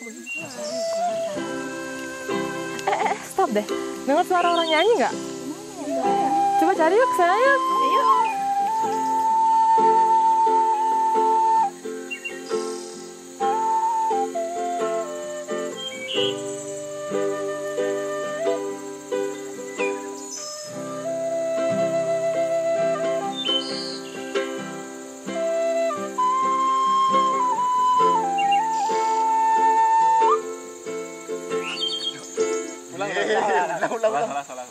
Eh, eh, stop deh. Dengar suara orang nyanyi nggak? Coba cari yuk, saya yuk. Ulang ulang ulang salah salah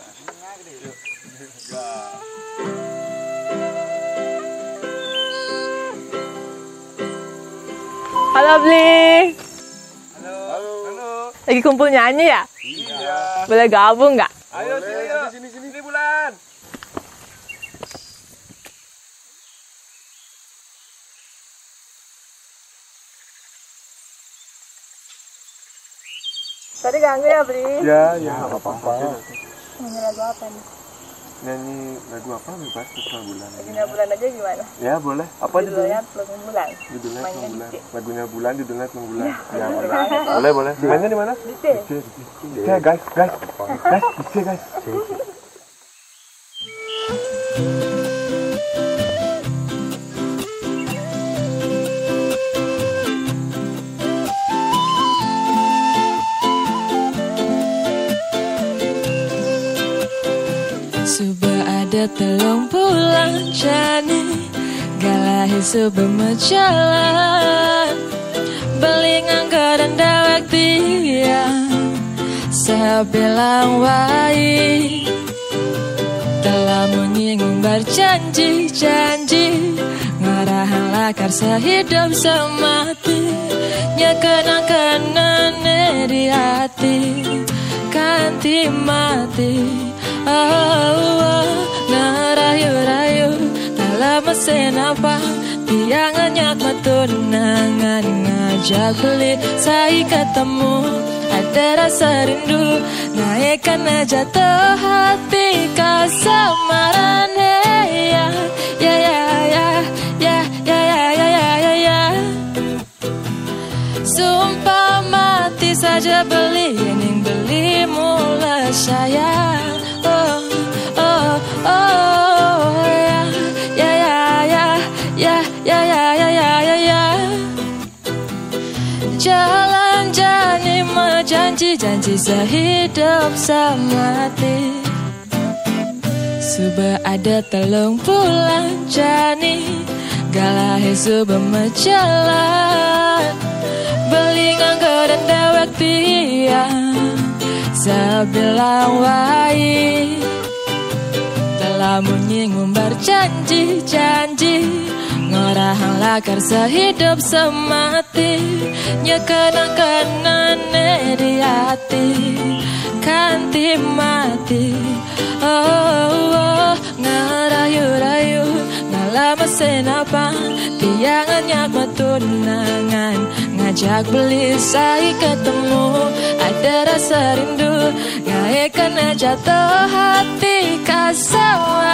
Halo Bli. halo halo Lagi kumpul nyanyi ya? iya Boleh gabung nggak? ayo Tadi ganggu ya Bli? ya ya apa apa Nyanyi lagu apa nih? nyanyi lagu apa bebas terserah bulan. Lagunya bulan aja gimana? ya boleh. Apa Judulnya judulnya? Pelung Bulan. judulnya bulan. di lagunya bulan judulnya Pelung bulan. Ya boleh. Boleh boleh. Mainnya di mana? Di C. Oke guys guys. Guys di guys Suba ada telung bulan jani. Galahi suba menjalan Beli nganggo dan dawak dia. Saya bilang wai Telah menyinggung berjanji-janji Ngarahan lakar sehidup semati. Nyekenang-kenang di hati. Kanti mati Dalam mesin apa Tiang nyak metunangan Ngajak beli Saya ketemu Ada rasa rindu Naikkan jatuh hati Kasamaran ya Ya ya ya Ya ya ya ya ya ya ya Sumpah mati saja beli Jalan janji menjanji-janji sehidup semati Suba ada telung pulang jani Galahe suba Beli Belingan gerenda waktu dia, Sebilang wai. Telah munyi ngumbar janji-janji Ngorahang lakar sehidup semati. Nyekenang-kenang di hati. Kanti mati. Oh, oh ngerayu-rayu. Ngalah mesin apa Tiangan nyak metunangan. Ngajak beli saya ketemu. Ada rasa rindu. Ngaikan jatuh hati. Kasawaran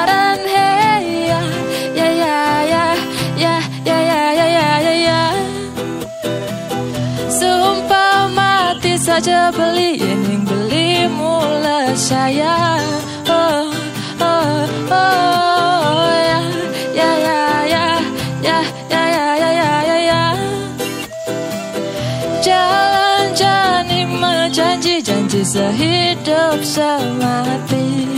saja beli Yang beli mulai saya Oh oh oh ya Ya ya ya Ya ya ya ya ya ya ya Jalan jani menjanji-janji sehidup semati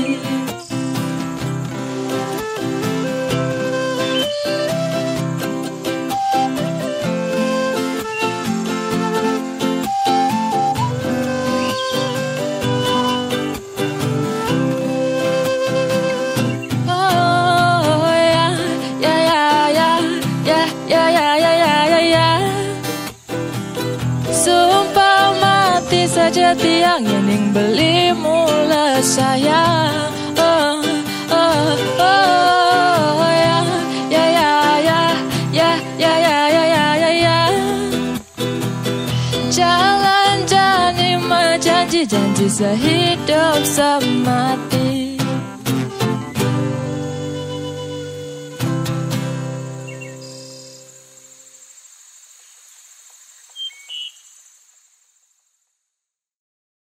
saja tiang yang beli mulai sayang Oh oh oh ya ya ya ya ya ya ya ya ya ya ya menjanji janji sehidup semati